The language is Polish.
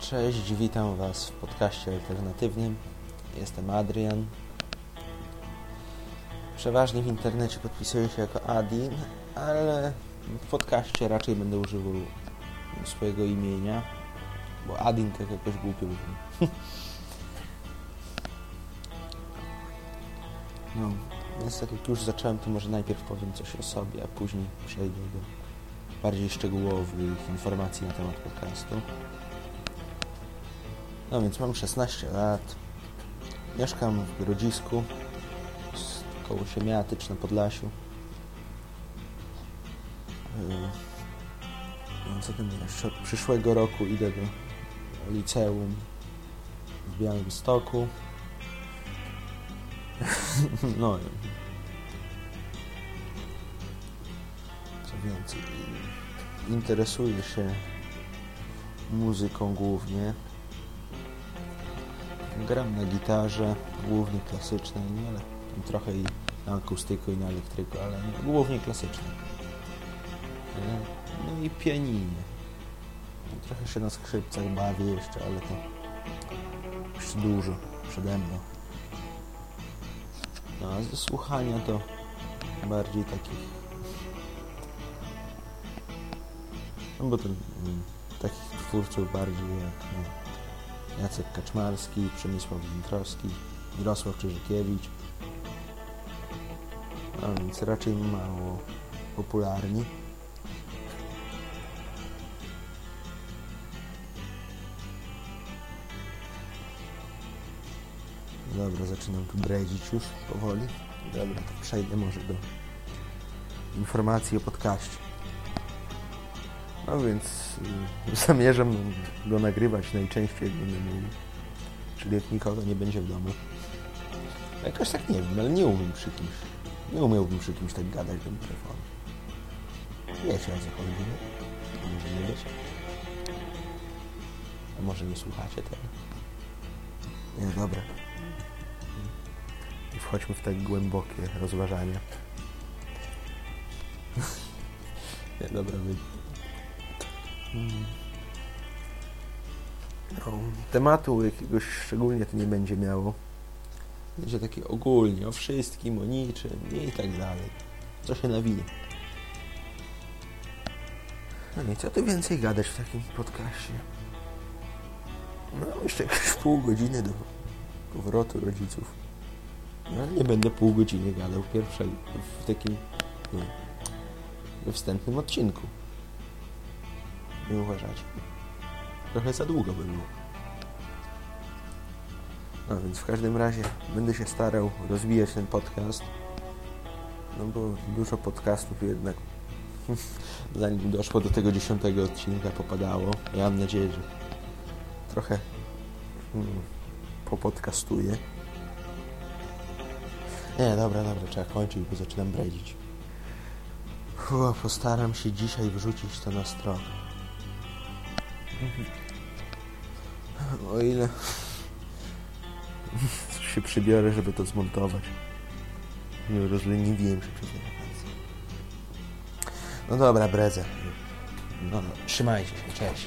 Cześć, witam Was w podcaście alternatywnym. Jestem Adrian. Przeważnie w internecie podpisuję się jako Adin, ale w podcaście raczej będę używał swojego imienia, bo Adin tak jakoś głupio brzmi. No, więc tak jak już zacząłem, to może najpierw powiem coś o sobie, a później przejdę do bardziej szczegółowych informacji na temat podcastu. No więc mam 16 lat. Mieszkam w Grodzisku, koło Siemiatycz na Podlasiu. Yy, no jeszcze? Od przyszłego roku idę do liceum w Białymstoku. no co więcej, interesuję się muzyką głównie. Gram na gitarze, głównie klasycznej, no ale trochę i na akustyku i na elektryku, ale głównie klasycznej. No i pianinie. Trochę się na skrzypcach bawię jeszcze, ale to jeszcze dużo przede mną. No a ze słuchania to bardziej takich no bo to mm, takich twórców bardziej jak no, Jacek Kaczmarski, Przemysław Zintrowski, Mirosław Czyżykiewicz. A więc raczej mało popularni. Dobra, zaczynam tu bredzić już powoli. Dobra, to przejdę może do informacji o podcaście. No więc y, zamierzam go nagrywać najczęściej, jak będę mógł. Czyli jak nikogo nie będzie w domu. Jakoś tak nie wiem, ale nie umiem przy kimś. Nie umiałbym przy kimś tak gadać do mikrofonu. Wiecie o co chodzi, nie? Może nie wiecie? A może nie słuchacie tego? Nie, dobra. I wchodźmy w tak głębokie rozważania. nie, dobra, wy... No, tematu jakiegoś szczególnie to nie będzie miało. Będzie takie ogólnie, o wszystkim, o niczym i tak dalej. Co się nawinie. No i co tu więcej gadać w takim podcaście? No, jeszcze jakieś pół godziny do powrotu rodziców. No, nie będę pół godziny gadał pierwszej w takim no, we wstępnym odcinku. Nie uważacie? Trochę za długo by było. No więc w każdym razie będę się starał rozwijać ten podcast. No bo dużo podcastów jednak zanim doszło do tego dziesiątego odcinka popadało. Ja mam nadzieję, że trochę hmm, popodcastuję. Nie, dobra, dobra, trzeba kończyć, bo zaczynam bredzić. postaram się dzisiaj wrzucić to na stronę. O ile się przybiorę, żeby to zmontować. Nie rozleniwiłem się przez wakacje. No dobra, bredzę. No, trzymajcie się, cześć.